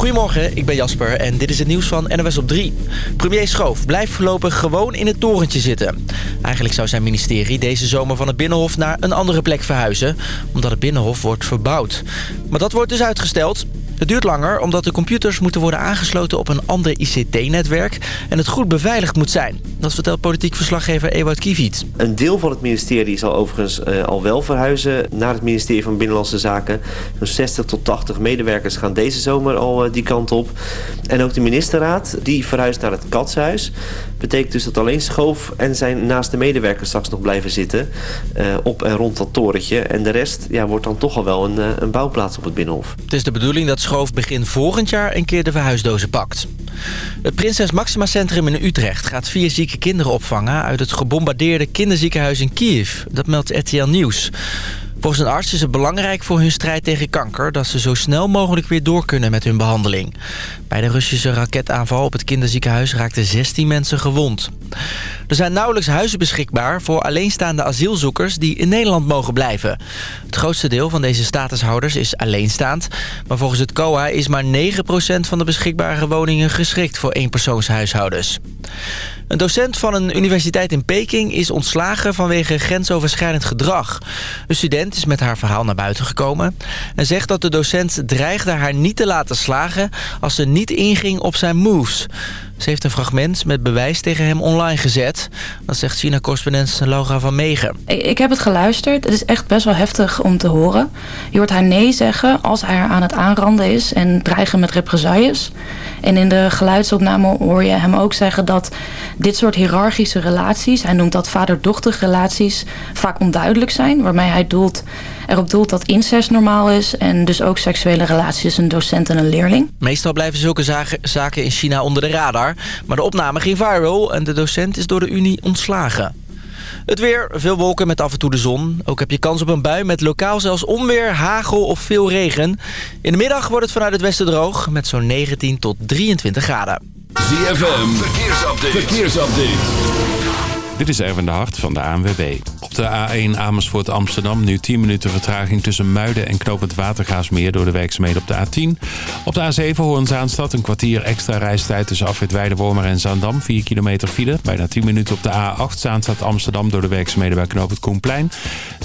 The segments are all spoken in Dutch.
Goedemorgen, ik ben Jasper en dit is het nieuws van NOS op 3. Premier Schoof blijft voorlopig gewoon in het torentje zitten. Eigenlijk zou zijn ministerie deze zomer van het Binnenhof naar een andere plek verhuizen... omdat het Binnenhof wordt verbouwd. Maar dat wordt dus uitgesteld. Het duurt langer omdat de computers moeten worden aangesloten op een ander ICT-netwerk... en het goed beveiligd moet zijn. Dat vertelt politiek verslaggever Ewout Kiviet. Een deel van het ministerie zal overigens uh, al wel verhuizen naar het ministerie van Binnenlandse Zaken. Zo'n 60 tot 80 medewerkers gaan deze zomer al uh, die kant op. En ook de ministerraad, die verhuist naar het Katshuis. Betekent dus dat alleen Schoof en zijn naaste medewerkers straks nog blijven zitten... Uh, op en rond dat torentje. En de rest ja, wordt dan toch al wel een, een bouwplaats op het Binnenhof. Het is de bedoeling dat Schoof begin volgend jaar een keer de verhuisdozen pakt. Het Prinses Maxima Centrum in Utrecht gaat vier zieke kinderen opvangen... uit het gebombardeerde kinderziekenhuis in Kiev. Dat meldt RTL Nieuws. Volgens een arts is het belangrijk voor hun strijd tegen kanker... dat ze zo snel mogelijk weer door kunnen met hun behandeling. Bij de Russische raketaanval op het kinderziekenhuis raakten 16 mensen gewond. Er zijn nauwelijks huizen beschikbaar voor alleenstaande asielzoekers... die in Nederland mogen blijven. Het grootste deel van deze statushouders is alleenstaand... maar volgens het COA is maar 9% van de beschikbare woningen geschikt voor eenpersoonshuishoudens. Een docent van een universiteit in Peking is ontslagen vanwege grensoverschrijdend gedrag. Een student is met haar verhaal naar buiten gekomen en zegt dat de docent dreigde haar niet te laten slagen als ze niet inging op zijn moves. Ze heeft een fragment met bewijs tegen hem online gezet. Dat zegt China-correspondent Laura van Megen. Ik heb het geluisterd. Het is echt best wel heftig om te horen. Je hoort haar nee zeggen als hij aan het aanranden is en dreigen met represailles. En in de geluidsopname hoor je hem ook zeggen dat dit soort hiërarchische relaties... hij noemt dat vader-dochter relaties vaak onduidelijk zijn... waarmee hij doelt, erop doelt dat incest normaal is... en dus ook seksuele relaties tussen een docent en een leerling. Meestal blijven zulke zaken in China onder de radar... maar de opname ging viral en de docent is door de Unie ontslagen. Het weer, veel wolken met af en toe de zon. Ook heb je kans op een bui met lokaal zelfs onweer, hagel of veel regen. In de middag wordt het vanuit het westen droog met zo'n 19 tot 23 graden. ZFM, verkeersupdate. verkeersupdate. Dit is Erwin de Hart van de ANWB. Op de A1 Amersfoort Amsterdam nu 10 minuten vertraging tussen Muiden en Knoop Watergaasmeer door de werkzaamheden op de A10. Op de A7 Hoorn-Zaanstad een kwartier extra reistijd tussen Afrit Weidewormer en Zaandam. 4 kilometer file. Bijna 10 minuten op de A8 Zaanstad Amsterdam door de werkzaamheden bij Knoop het Koenplein.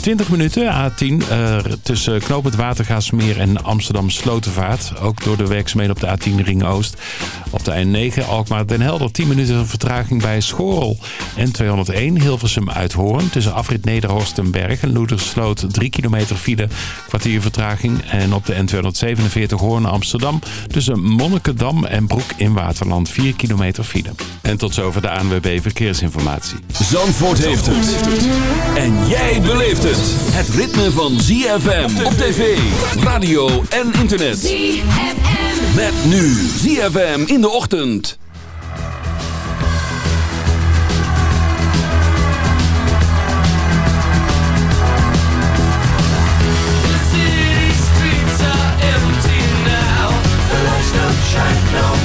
20 minuten A10 uh, tussen Knoop het Watergaasmeer en Amsterdam Slotenvaart. Ook door de werkzaamheden op de A10 Ring Oost. Op de N9 Alkmaar Den Helder 10 minuten vertraging bij Schorel. En 201 Hilversum Uithoorn tussen Afrit Nederhorst en Berg en Loedersloot 3 kilometer file. Kwartier vertraging. En op de N247 Hoorn Amsterdam tussen Monnikendam en Broek in Waterland 4 kilometer file. En tot zover de ANWB Verkeersinformatie. Zandvoort heeft het. En jij beleeft het. Het ritme van ZFM op tv, radio en internet. ZFM. Met nu ZFM in de ochtend. no shine, no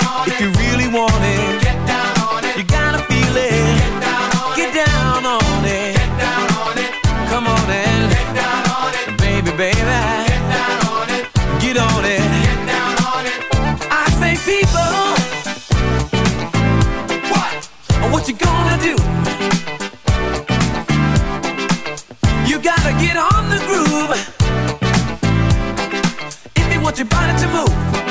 if you really want it, get down on it. You gotta feel it. Get down on get it. Down on it. Get down on it. Come on and get down on it. Baby, baby. Get down on it. Get on it. Get down on it. I say people. What? What you gonna do? You gotta get on the groove If you want your body to move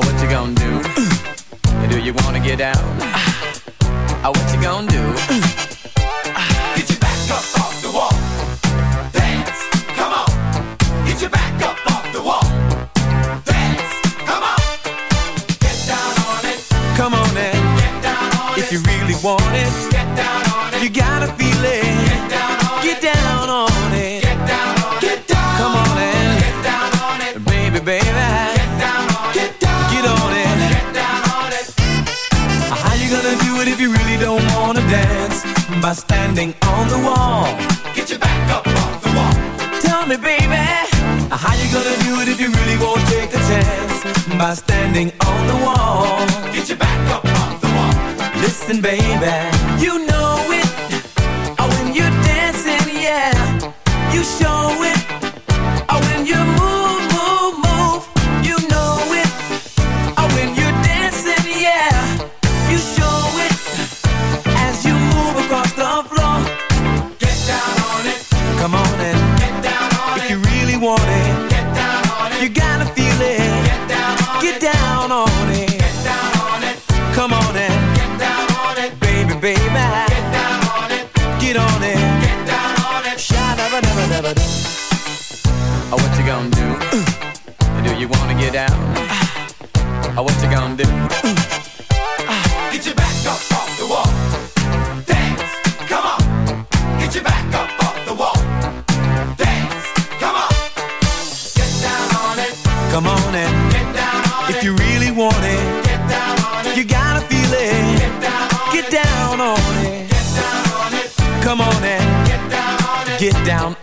Oh, what you gonna do? Mm. Do you wanna get down? Ah. Oh, what you gonna do? Mm. If you really don't wanna dance? By standing on the wall Get your back up off the wall Tell me, baby How you gonna do it if you really won't take a chance? By standing on the wall Get your back up off the wall Listen, baby You know want it. Get down on it. You gotta feel it. Get down on Get down on it. Get down on it. Come on and Get down on it. Baby, baby. Get down on it. Get on it Get down on it. Sha-da-ba-da-ba-da-ba-da Oh, uh, what you gonna do? Uh. Do you wanna get down? Oh, what you gonna do? Down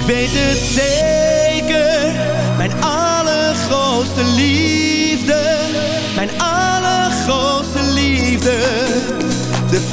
Ik weet het zeker, mijn allergrootste liefde, mijn allergrootste liefde. De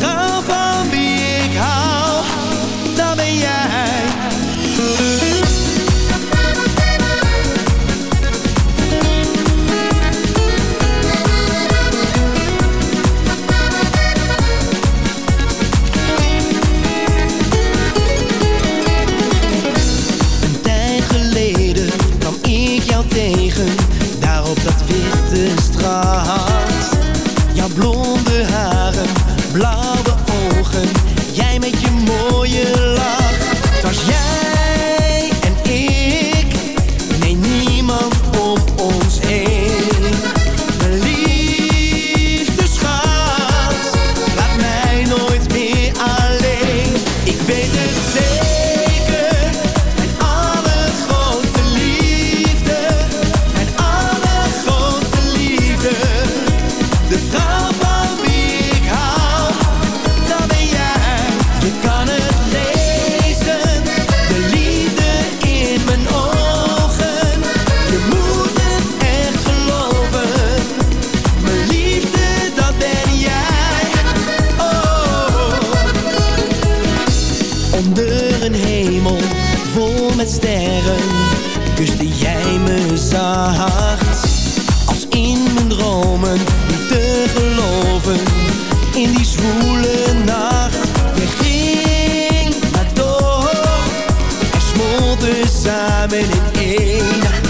samen in één.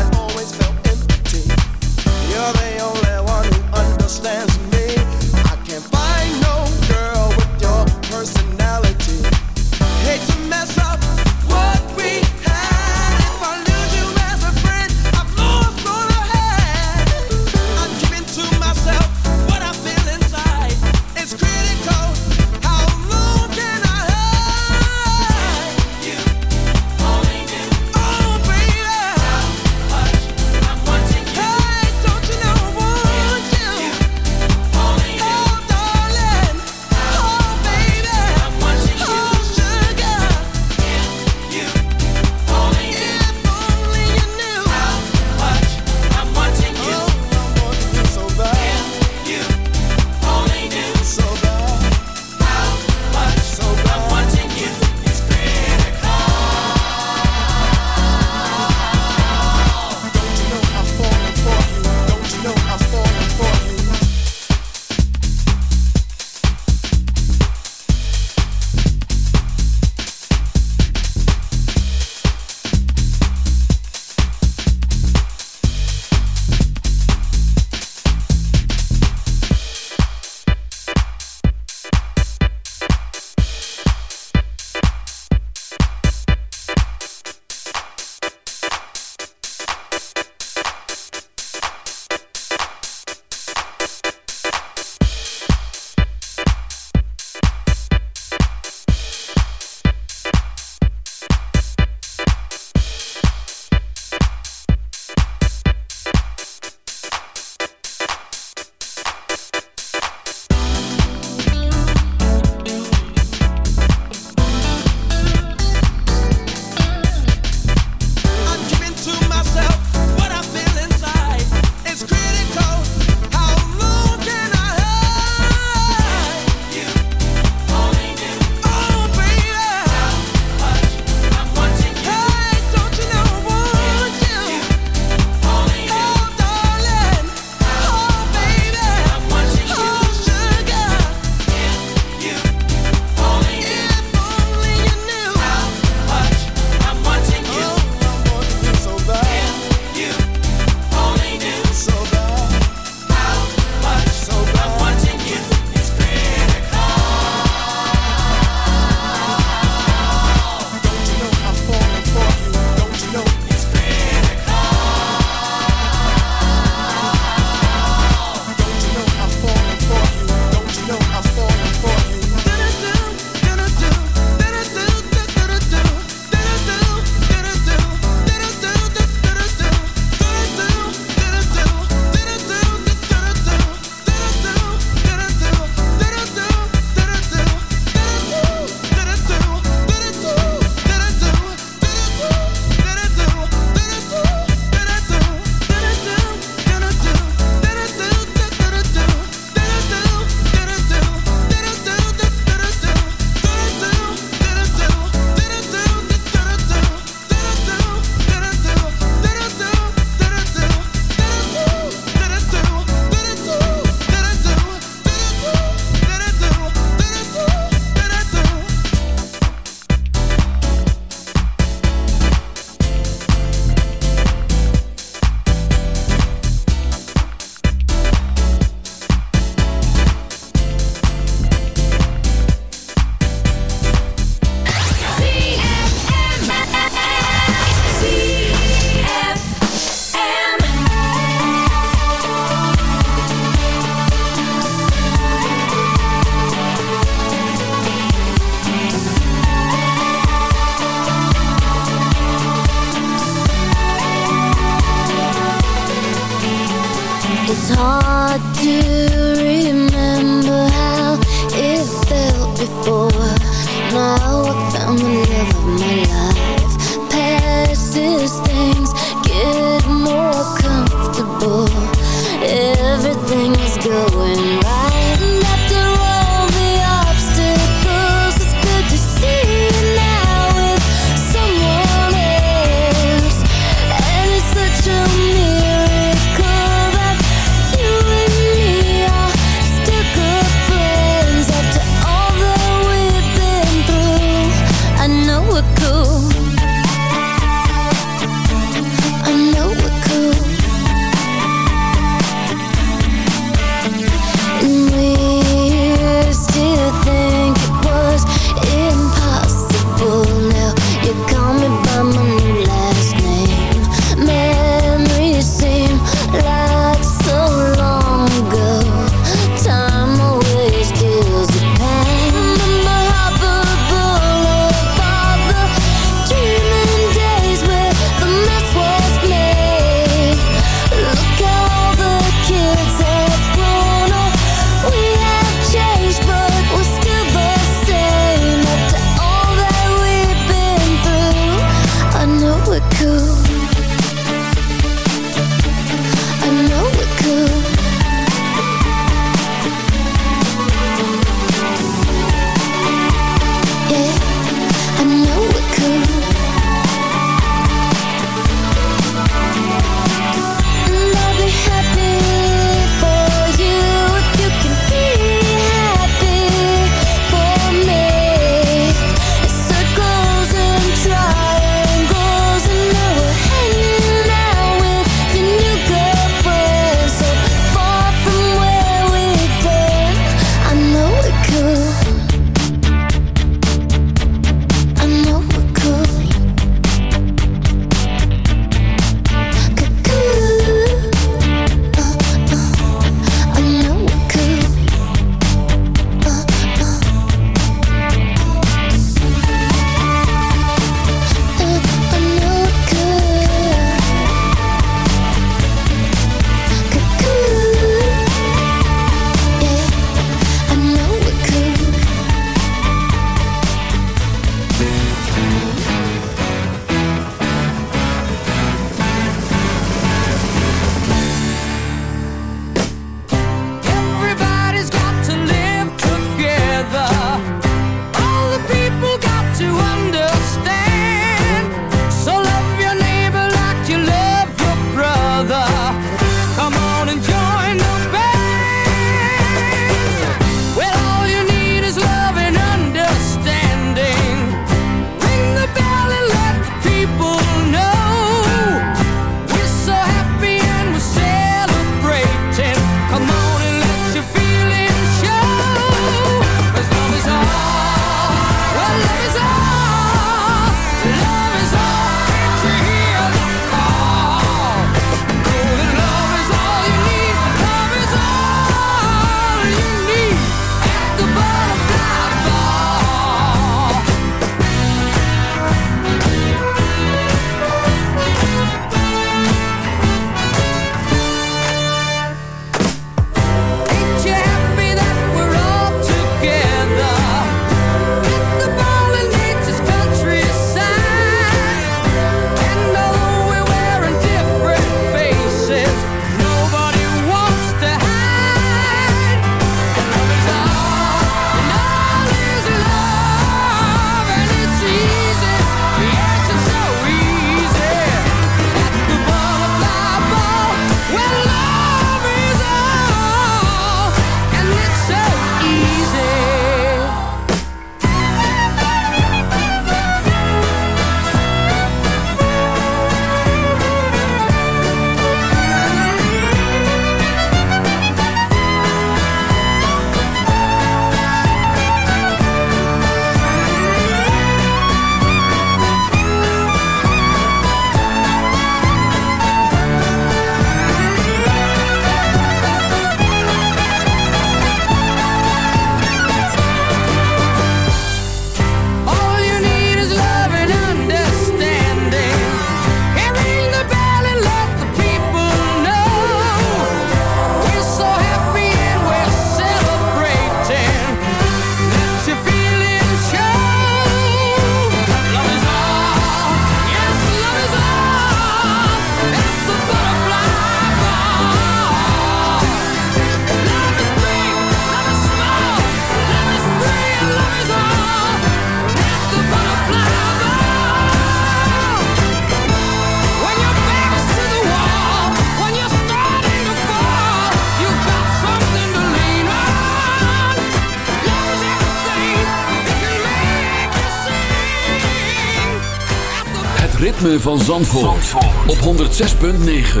van Zandvoort, Zandvoort. op 106.9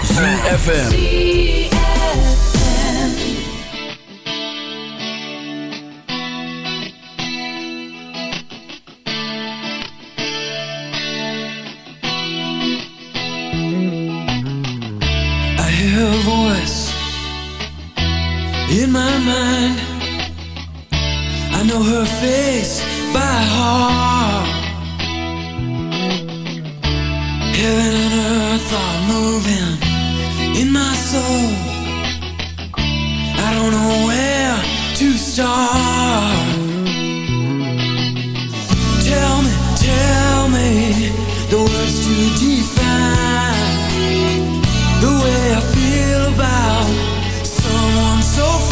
CFFM I hear a voice in my mind. I know her face by heart. Heaven and earth are moving in my soul. I don't know where to start. Tell me, tell me the words to define the way I feel about someone so.